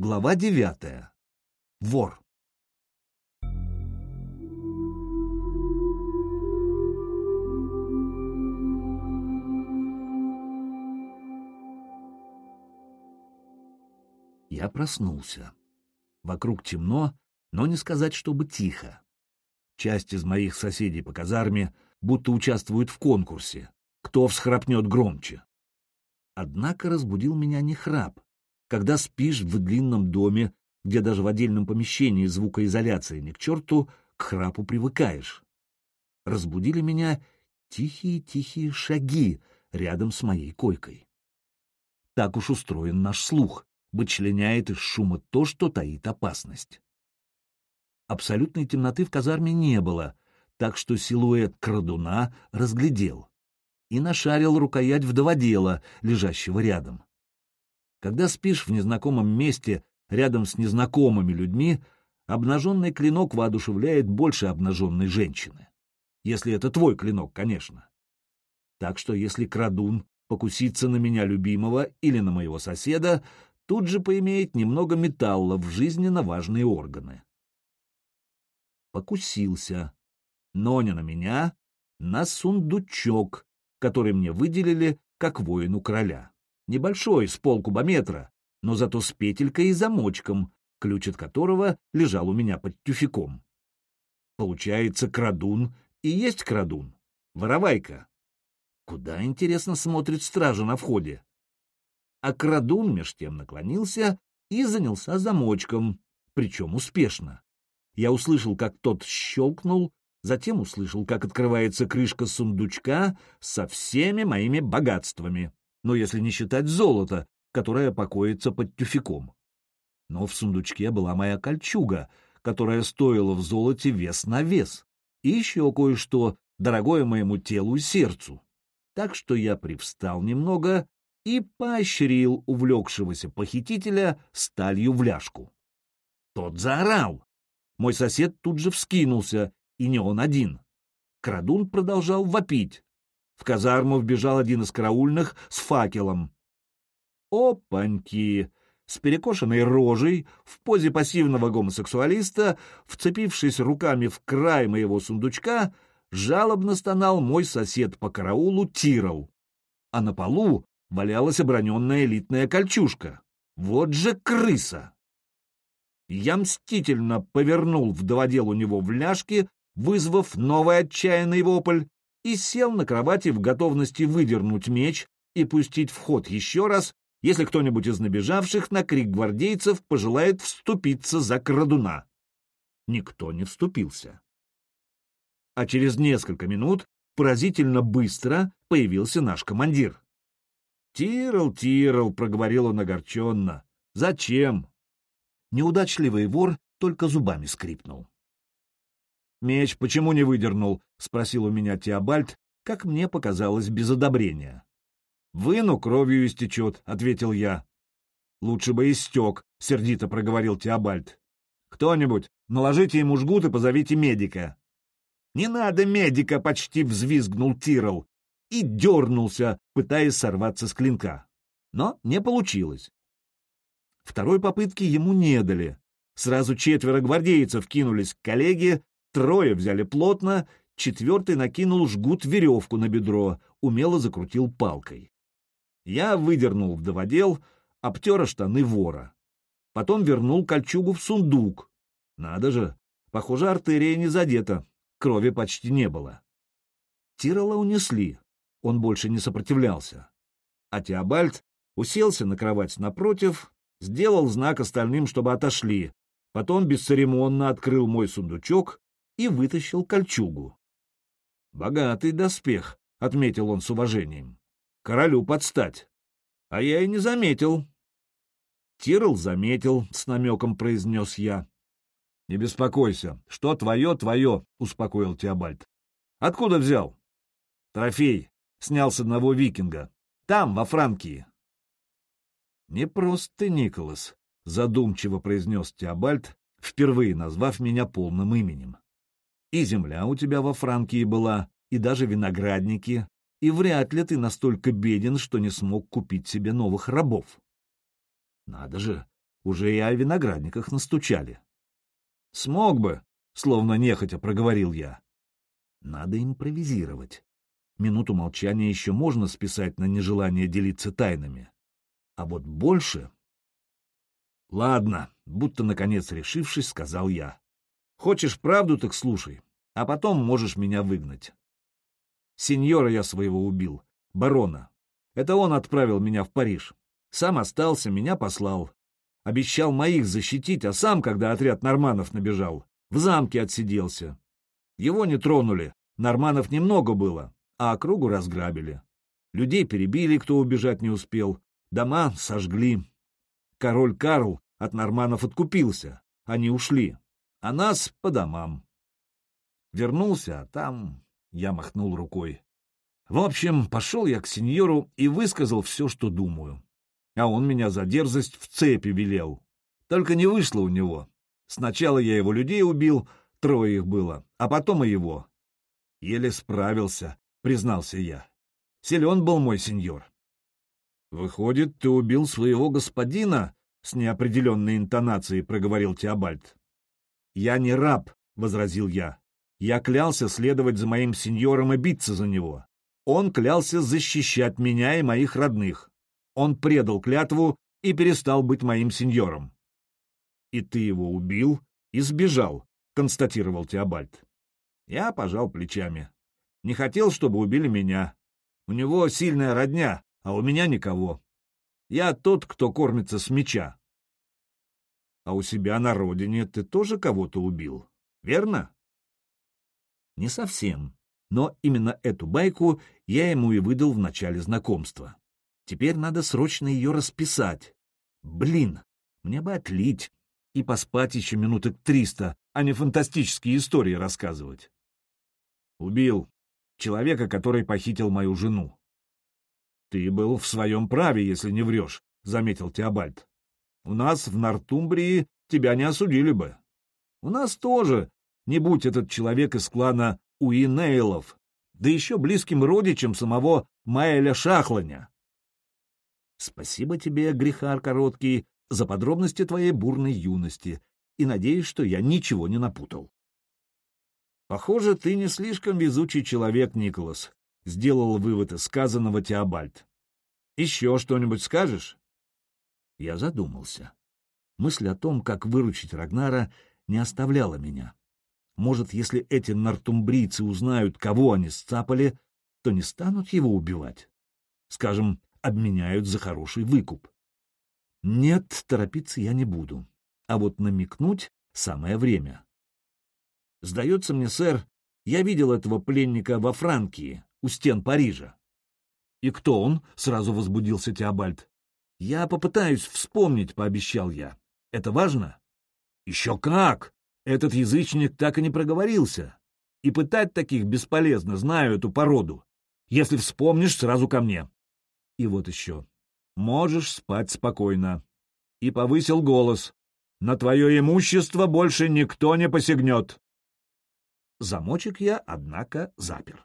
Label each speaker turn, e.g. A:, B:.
A: Глава девятая. Вор. Я проснулся. Вокруг темно, но не сказать, чтобы тихо. Часть из моих соседей по казарме будто участвует в конкурсе. Кто всхрапнет громче? Однако разбудил меня не храп. Когда спишь в длинном доме, где даже в отдельном помещении звукоизоляция не к черту, к храпу привыкаешь. Разбудили меня тихие-тихие шаги рядом с моей койкой. Так уж устроен наш слух вычленяет из шума то, что таит опасность. Абсолютной темноты в казарме не было, так что силуэт крадуна разглядел и нашарил рукоять вдоводела, лежащего рядом. Когда спишь в незнакомом месте рядом с незнакомыми людьми, обнаженный клинок воодушевляет больше обнаженной женщины. Если это твой клинок, конечно. Так что если крадун покусится на меня любимого или на моего соседа, тут же поимеет немного металла в жизненно важные органы. Покусился, но не на меня, на сундучок, который мне выделили как воину короля. Небольшой, с полкубометра, но зато с петелькой и замочком, ключ от которого лежал у меня под тюфяком. Получается, крадун и есть крадун. Воровайка. Куда, интересно, смотрит стража на входе? а крадун меж тем наклонился и занялся замочком, причем успешно. Я услышал, как тот щелкнул, затем услышал, как открывается крышка сундучка со всеми моими богатствами, но если не считать золото, которое покоится под тюфяком. Но в сундучке была моя кольчуга, которая стоила в золоте вес на вес, и еще кое-что, дорогое моему телу и сердцу. Так что я привстал немного и поощрил увлекшегося похитителя сталью в ляжку. Тот заорал. Мой сосед тут же вскинулся, и не он один. Крадун продолжал вопить. В казарму вбежал один из караульных с факелом. Опаньки! С перекошенной рожей, в позе пассивного гомосексуалиста, вцепившись руками в край моего сундучка, жалобно стонал мой сосед по караулу Тирол. А на полу валялась оброненная элитная кольчужка. Вот же крыса! Я мстительно повернул вдоводел у него в ляжке, вызвав новый отчаянный вопль, и сел на кровати в готовности выдернуть меч и пустить в ход еще раз, если кто-нибудь из набежавших на крик гвардейцев пожелает вступиться за крадуна. Никто не вступился. А через несколько минут поразительно быстро появился наш командир. «Тирл, Тирл», — проговорил он огорченно. «Зачем?» Неудачливый вор только зубами скрипнул. «Меч почему не выдернул?» — спросил у меня Теобальд, как мне показалось, без одобрения. «Выну, кровью истечет», — ответил я. «Лучше бы истек», — сердито проговорил Теобальд. «Кто-нибудь, наложите ему жгут и позовите медика». «Не надо медика!» — почти взвизгнул Тирл и дернулся, пытаясь сорваться с клинка. Но не получилось. Второй попытки ему не дали. Сразу четверо гвардейцев кинулись к коллеге, трое взяли плотно, четвертый накинул жгут веревку на бедро, умело закрутил палкой. Я выдернул вдоводел, обтер штаны вора. Потом вернул кольчугу в сундук. Надо же, похоже, артерия не задета, крови почти не было. Тирола унесли он больше не сопротивлялся. А Теобальд уселся на кровать напротив, сделал знак остальным, чтобы отошли, потом бесцеремонно открыл мой сундучок и вытащил кольчугу. «Богатый доспех», — отметил он с уважением. «Королю подстать». «А я и не заметил». «Тирл заметил», — с намеком произнес я. «Не беспокойся. Что твое, твое», — успокоил Теобальд. «Откуда взял?» «Трофей снял с одного викинга. Там, во Франкии. «Не просто Николас», — задумчиво произнес Теобальд, впервые назвав меня полным именем. «И земля у тебя во Франкии была, и даже виноградники, и вряд ли ты настолько беден, что не смог купить себе новых рабов». «Надо же, уже и о виноградниках настучали. Смог бы, словно нехотя проговорил я. Надо импровизировать. Минуту молчания еще можно списать на нежелание делиться тайнами. А вот больше... Ладно, будто наконец решившись, сказал я. Хочешь правду, так слушай, а потом можешь меня выгнать. Сеньора я своего убил, барона. Это он отправил меня в Париж. Сам остался, меня послал. Обещал моих защитить, а сам, когда отряд норманов набежал, в замке отсиделся. Его не тронули, норманов немного было, а округу разграбили. Людей перебили, кто убежать не успел, дома сожгли. Король Карл от норманов откупился, они ушли, а нас по домам. Вернулся, а там я махнул рукой. В общем, пошел я к сеньору и высказал все, что думаю. А он меня за дерзость в цепи велел. Только не вышло у него. Сначала я его людей убил, трое их было, а потом и его. Еле справился, признался я. Силен был мой сеньор. Выходит, ты убил своего господина? С неопределенной интонацией проговорил Теобальд. Я не раб, возразил я. Я клялся следовать за моим сеньором и биться за него. Он клялся защищать меня и моих родных. Он предал клятву и перестал быть моим сеньором. — И ты его убил и сбежал, — констатировал Теобальд. Я пожал плечами. Не хотел, чтобы убили меня. У него сильная родня, а у меня никого. Я тот, кто кормится с меча. А у себя на родине ты тоже кого-то убил, верно? Не совсем. Но именно эту байку я ему и выдал в начале знакомства. Теперь надо срочно ее расписать. Блин, мне бы отлить и поспать еще минуток триста, а не фантастические истории рассказывать. Убил человека, который похитил мою жену. Ты был в своем праве, если не врешь, — заметил Теобальд. У нас в Нортумбрии тебя не осудили бы. У нас тоже не будь этот человек из клана Уинейлов, да еще близким родичем самого Майеля Шахланя. Спасибо тебе, грехар короткий, за подробности твоей бурной юности, и надеюсь, что я ничего не напутал. Похоже, ты не слишком везучий человек, Николас, — сделал вывод из сказанного Теобальд. Еще что-нибудь скажешь? Я задумался. Мысль о том, как выручить Рагнара, не оставляла меня. Может, если эти нортумбрийцы узнают, кого они сцапали, то не станут его убивать. Скажем, обменяют за хороший выкуп. Нет, торопиться я не буду. А вот намекнуть самое время. Сдается мне, сэр, я видел этого пленника во Франкии, у стен Парижа. — И кто он? — сразу возбудился Теобальд. — Я попытаюсь вспомнить, — пообещал я. — Это важно? — Еще как! Этот язычник так и не проговорился. И пытать таких бесполезно, знаю эту породу. Если вспомнишь, сразу ко мне. И вот еще. Можешь спать спокойно. И повысил голос. На твое имущество больше никто не посягнет. Замочек я, однако, запер.